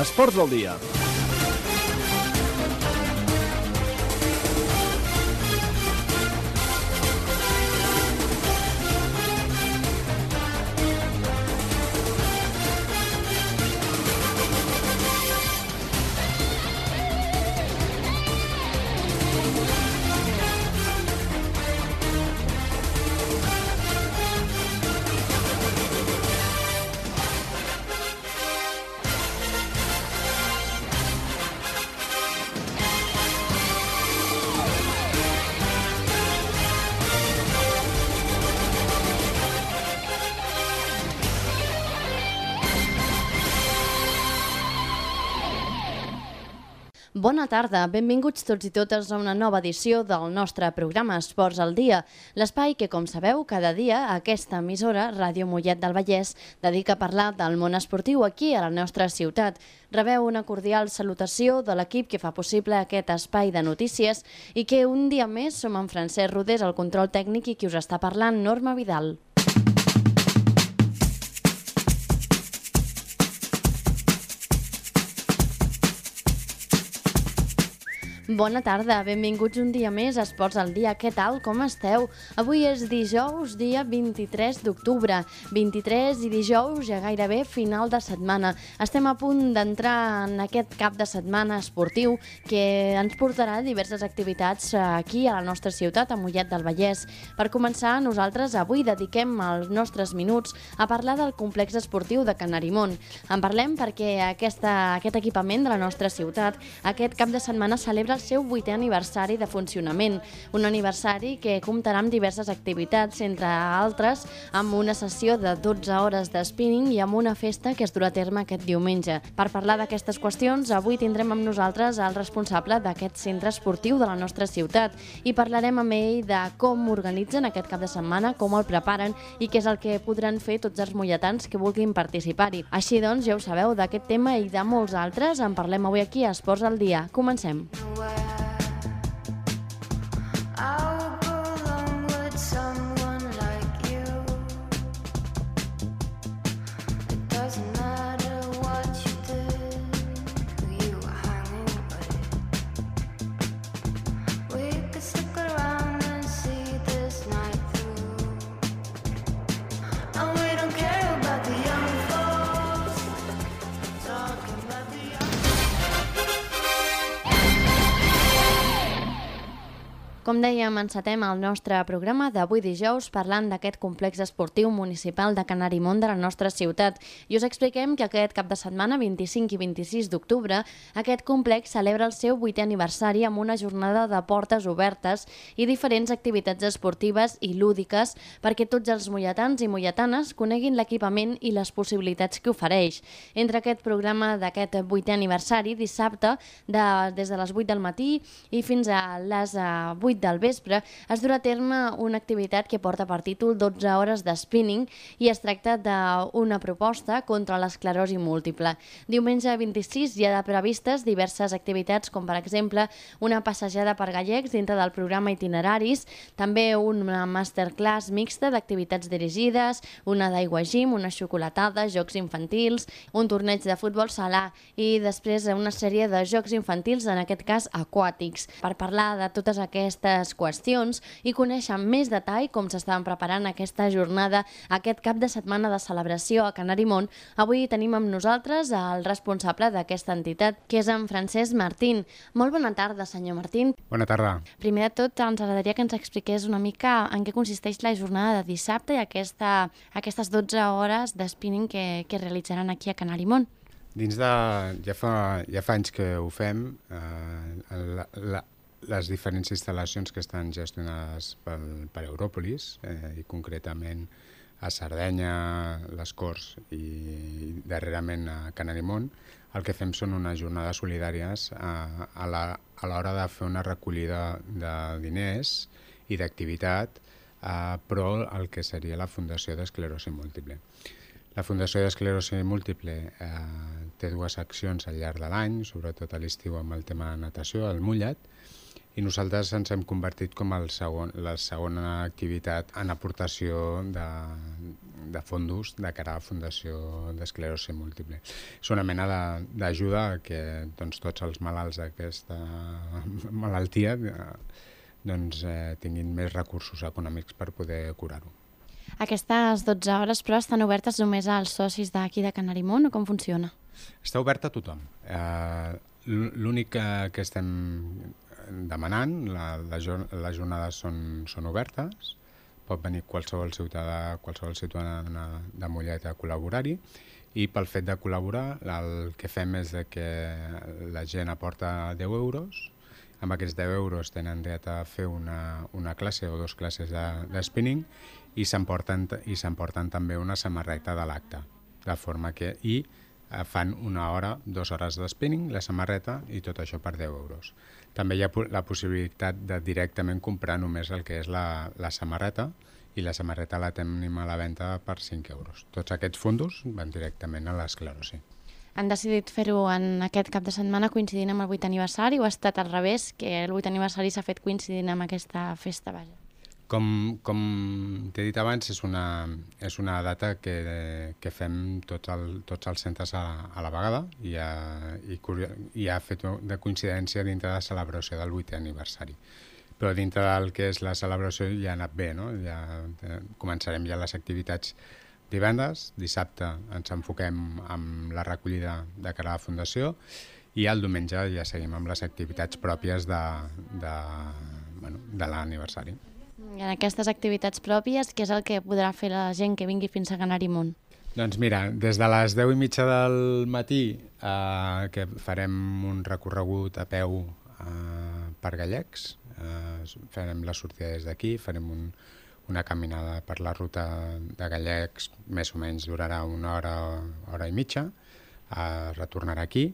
Esports del dia. Bona tarda, benvinguts tots i totes a una nova edició del nostre programa Esports al Dia, l'espai que, com sabeu, cada dia aquesta emissora, Ràdio Mollet del Vallès, dedica a parlar del món esportiu aquí a la nostra ciutat. Rebeu una cordial salutació de l'equip que fa possible aquest espai de notícies i que un dia més som en Francesc Rodés, el control tècnic i qui us està parlant, Norma Vidal. Bona tarda, benvinguts un dia més a Esports al Dia. Què tal, com esteu? Avui és dijous, dia 23 d'octubre. 23 i dijous ja gairebé final de setmana. Estem a punt d'entrar en aquest cap de setmana esportiu que ens portarà diverses activitats aquí a la nostra ciutat, a Mollet del Vallès. Per començar, nosaltres avui dediquem els nostres minuts a parlar del complex esportiu de Canarimont. En parlem perquè aquesta, aquest equipament de la nostra ciutat aquest cap de setmana celebra el seu vuitè aniversari de funcionament, un aniversari que comptarà amb diverses activitats, entre altres amb una sessió de 12 hores de spinning i amb una festa que es durà a terme aquest diumenge. Per parlar d'aquestes qüestions, avui tindrem amb nosaltres el responsable d'aquest centre esportiu de la nostra ciutat i parlarem amb ell de com organitzen aquest cap de setmana, com el preparen i què és el que podran fer tots els molletans que vulguin participar-hi. Així doncs, ja ho sabeu, d'aquest tema i de molts altres en parlem avui aquí a Esports al Dia. Comencem. fire. Com dèiem, encetem el nostre programa d'avui dijous parlant d'aquest complex esportiu municipal de Canarimont de la nostra ciutat. I us expliquem que aquest cap de setmana, 25 i 26 d'octubre, aquest complex celebra el seu vuitè aniversari amb una jornada de portes obertes i diferents activitats esportives i lúdiques perquè tots els molletans i molletanes coneguin l'equipament i les possibilitats que ofereix. Entre aquest programa d'aquest vuitè aniversari, dissabte, de, des de les 8 del matí i fins a les eh, 8 del vespre, es durà a terme una activitat que porta per títol 12 hores de spinning i es tracta d'una proposta contra l'esclerosi múltiple. Diumenge 26 hi ha previstes diverses activitats com per exemple una passejada per gallecs dintre del programa Itineraris, també una masterclass mixta d'activitats dirigides, una d'aigua gym, una xocolatada, jocs infantils, un torneig de futbol salà i després una sèrie de jocs infantils, en aquest cas aquàtics. Per parlar de totes aquestes qüestions i conèixer amb més detall com s'estaven preparant aquesta jornada, aquest cap de setmana de celebració a Canarimont, avui tenim amb nosaltres el responsable d'aquesta entitat, que és en Francesc Martín. Molt bona tarda, senyor Martín. Bona tarda. Primer de tot, ens agradaria que ens expliqués una mica en què consisteix la jornada de dissabte i aquesta, aquestes 12 hores de spinning que, que realitzaran aquí a Canarimont. Dins de... Ja fa, ja fa anys que ho fem, eh, la, la, les diferents instal·lacions que estan gestionades pel, per Euròpolis, eh, i concretament a Sardenya, les Corts i darrerament a Canarimont, el que fem són unes jornades solidàries a, a l'hora de fer una recollida de diners i d'activitat eh, però el que seria la Fundació d'Esclerosi Múltiple. La Fundació d'Esclerosi Múltiple eh, té dues accions al llarg de l'any, sobretot a l'estiu amb el tema de natació, el mullat, i nosaltres ens hem convertit com el segon, la segona activitat en aportació de, de fondos de cara a la Fundació d'Esclerosi Múltiple. És una mena d'ajuda que doncs, tots els malalts d'aquesta malaltia doncs, eh, tinguin més recursos econòmics per poder curar-ho. Aquestes 12 hores, però, estan obertes només als socis d'aquí de Canarimont o com funciona? Està oberta a tothom. Eh, L'únic que, que estem demanant, la, jor- les jornades són, són obertes, pot venir qualsevol ciutadà, qualsevol ciutadana de Mollet a col·laborar-hi, i pel fet de col·laborar el que fem és que la gent aporta 10 euros, amb aquests 10 euros tenen dret a fer una, una classe o dues classes de, de spinning i s'emporten també una samarreta de l'acte, de forma que i fan una hora, dues hores de spinning, la samarreta i tot això per 10 euros. També hi ha la possibilitat de directament comprar només el que és la, la samarreta i la samarreta la tenim a la venda per 5 euros. Tots aquests fondos van directament a l'esclerosi. Han decidit fer-ho en aquest cap de setmana coincidint amb el 8 aniversari o ha estat al revés, que el 8 aniversari s'ha fet coincidint amb aquesta festa, vaja? Com, com t'he dit abans, és una, és una data que, que fem tots, el, tots els centres a, a la vegada i ha, i, i ha fet de coincidència dintre de la celebració del 8è aniversari. Però dintre del que és la celebració ja ha anat bé, no? Ja, eh, començarem ja les activitats divendres, dissabte ens enfoquem amb la recollida de cara a la Fundació i el diumenge ja seguim amb les activitats pròpies de, de, bueno, de l'aniversari. En aquestes activitats pròpies, què és el que podrà fer la gent que vingui fins a Canarimont? Doncs mira, des de les 10 i mitja del matí eh, que farem un recorregut a peu eh, per Gallecs, eh, farem la sortida des d'aquí, farem un, una caminada per la ruta de Gallecs, més o menys durarà una hora, hora i mitja, eh, retornarà aquí.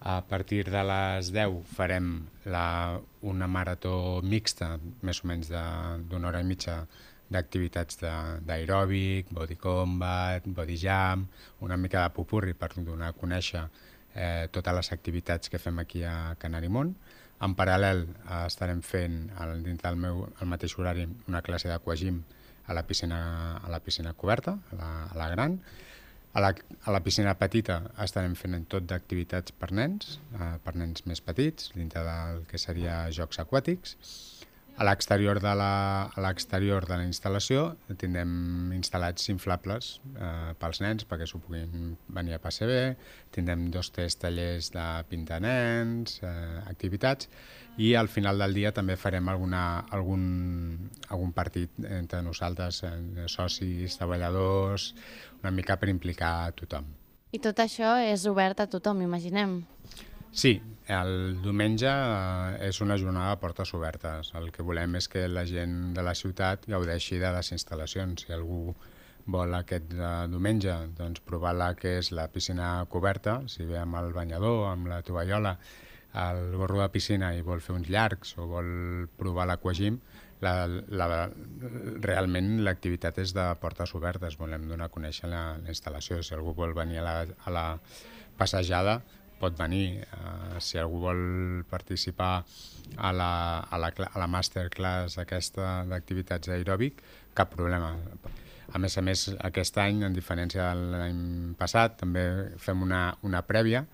A partir de les 10 farem la, una marató mixta, més o menys d'una hora i mitja, d'activitats d'aeròbic, body combat, body jam, una mica de pupurri per donar a conèixer eh, totes les activitats que fem aquí a Canarimont. En paral·lel eh, estarem fent, al, dintre del meu, al mateix horari, una classe d'aquagim a la piscina, a la piscina coberta, a la, a la gran. A la, a la piscina petita estarem fent tot d'activitats per nens, eh, per nens més petits, dintre del que seria jocs aquàtics. A l'exterior de la, a l'exterior de la instal·lació tindrem instal·lats inflables eh, pels nens perquè s'ho puguin venir a passar bé, tindrem dos tres tallers de pintar nens, eh, activitats, i al final del dia també farem alguna, algun, algun partit entre nosaltres, eh, socis, treballadors, una mica per implicar a tothom. I tot això és obert a tothom, imaginem. Sí, el diumenge eh, és una jornada de portes obertes. El que volem és que la gent de la ciutat gaudeixi de les instal·lacions. Si algú vol aquest eh, diumenge doncs, provar la que és la piscina coberta, si ve amb el banyador, amb la tovallola, el gorro de piscina i vol fer uns llargs o vol provar l'aquagim, la, la, realment l'activitat és de portes obertes. Volem donar a conèixer la, la instal·lació. Si algú vol venir a la, a la passejada, pot venir. Uh, si algú vol participar a la, a la, a la masterclass aquesta d'activitats aeròbic, cap problema. A més a més, aquest any, en diferència de l'any passat, també fem una, una prèvia,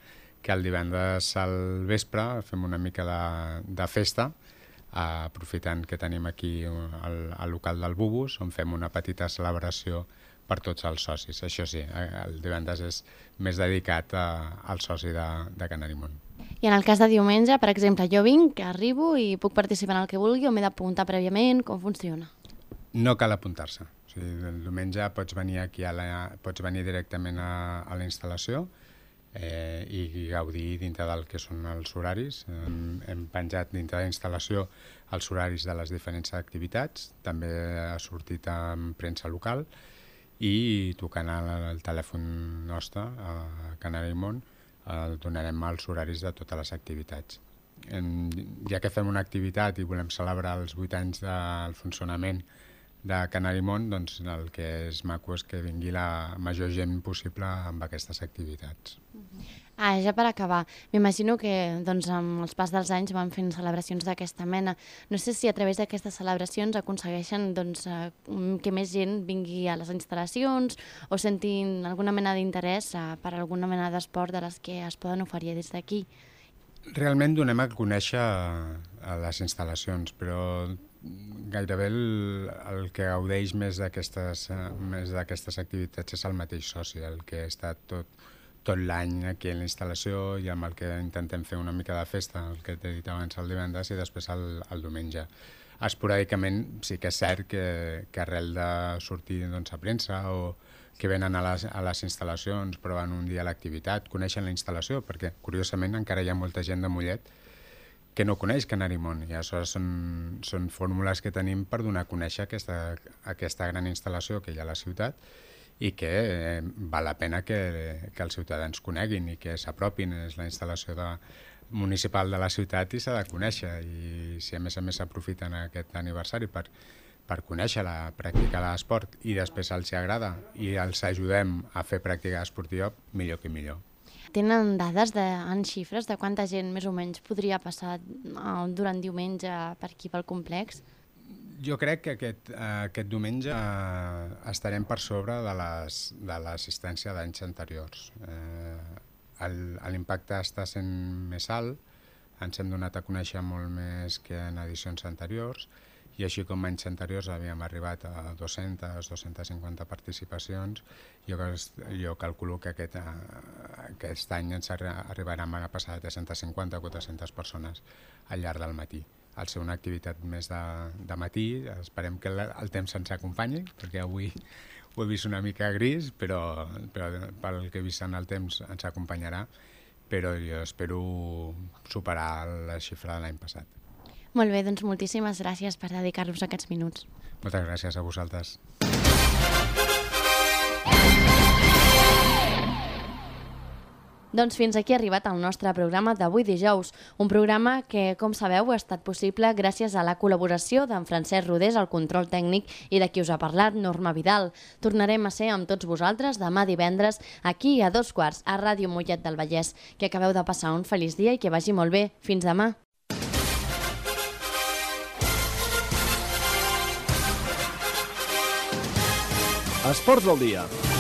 que el divendres al vespre fem una mica de, de festa, eh, aprofitant que tenim aquí el, el local del Bubus, on fem una petita celebració per tots els socis. Això sí, eh, el divendres és més dedicat a, al soci de, de Canarimont. I en el cas de diumenge, per exemple, jo vinc, arribo i puc participar en el que vulgui o m'he d'apuntar prèviament, com funciona? No cal apuntar-se. O sigui, el diumenge pots venir aquí a la, pots venir directament a, a la instal·lació eh, i gaudir dintre del que són els horaris. Hem, hem penjat dintre de la instal·lació els horaris de les diferents activitats, també ha sortit en premsa local i tocant al, telèfon nostre, a Canari Món, eh, donarem els horaris de totes les activitats. En, ja que fem una activitat i volem celebrar els 8 anys del funcionament de Canarimont, doncs el que és maco és que vingui la major gent possible amb aquestes activitats. Ah, ja per acabar, m'imagino que doncs, amb els pas dels anys van fent celebracions d'aquesta mena. No sé si a través d'aquestes celebracions aconsegueixen doncs, eh, que més gent vingui a les instal·lacions o sentin alguna mena d'interès eh, per alguna mena d'esport de les que es poden oferir des d'aquí. Realment donem a conèixer a les instal·lacions, però gairebé el, el que gaudeix més d'aquestes eh, activitats és el mateix soci, el que estat tot, tot l'any aquí a la instal·lació i amb el que intentem fer una mica de festa, el que t'he dit abans el divendres i després el, el diumenge. Esporàdicament sí que és cert que, que arrel de sortir doncs, a premsa o que venen a les, a les instal·lacions, proven un dia l'activitat, coneixen la instal·lació, perquè curiosament encara hi ha molta gent de Mollet que no coneix Canarimont i aleshores són, són fórmules que tenim per donar a conèixer aquesta, aquesta gran instal·lació que hi ha a la ciutat i que eh, val la pena que, que els ciutadans coneguin i que s'apropin. És la instal·lació de, municipal de la ciutat i s'ha de conèixer i si a més a més s'aprofiten aquest aniversari per, per conèixer-la, practicar l'esport i després els hi agrada i els ajudem a fer pràctica esportiva, millor que millor. Tenen dades de, en xifres de quanta gent més o menys podria passar eh, durant diumenge per aquí pel complex? Jo crec que aquest, eh, aquest diumenge eh, estarem per sobre de l'assistència d'anys anteriors. Eh, L'impacte està sent més alt, ens hem donat a conèixer molt més que en edicions anteriors i així com anys anteriors havíem arribat a 200, 250 participacions, jo, jo calculo que aquest, eh, aquest any ens arri- arribarem a passar de 350 o 400 persones al llarg del matí. Al ser una activitat més de, de matí, esperem que el, el temps ens acompanyi, perquè avui ho he vist una mica gris, però, però pel que he vist en el temps ens acompanyarà, però jo espero superar la xifra de l'any passat. Molt bé, doncs moltíssimes gràcies per dedicar-nos aquests minuts. Moltes gràcies a vosaltres. Doncs fins aquí ha arribat el nostre programa d'avui dijous, un programa que, com sabeu, ha estat possible gràcies a la col·laboració d'en Francesc Rodés, al control tècnic, i de qui us ha parlat, Norma Vidal. Tornarem a ser amb tots vosaltres demà divendres, aquí a dos quarts, a Ràdio Mollet del Vallès. Que acabeu de passar un feliç dia i que vagi molt bé. Fins demà. Esports del dia.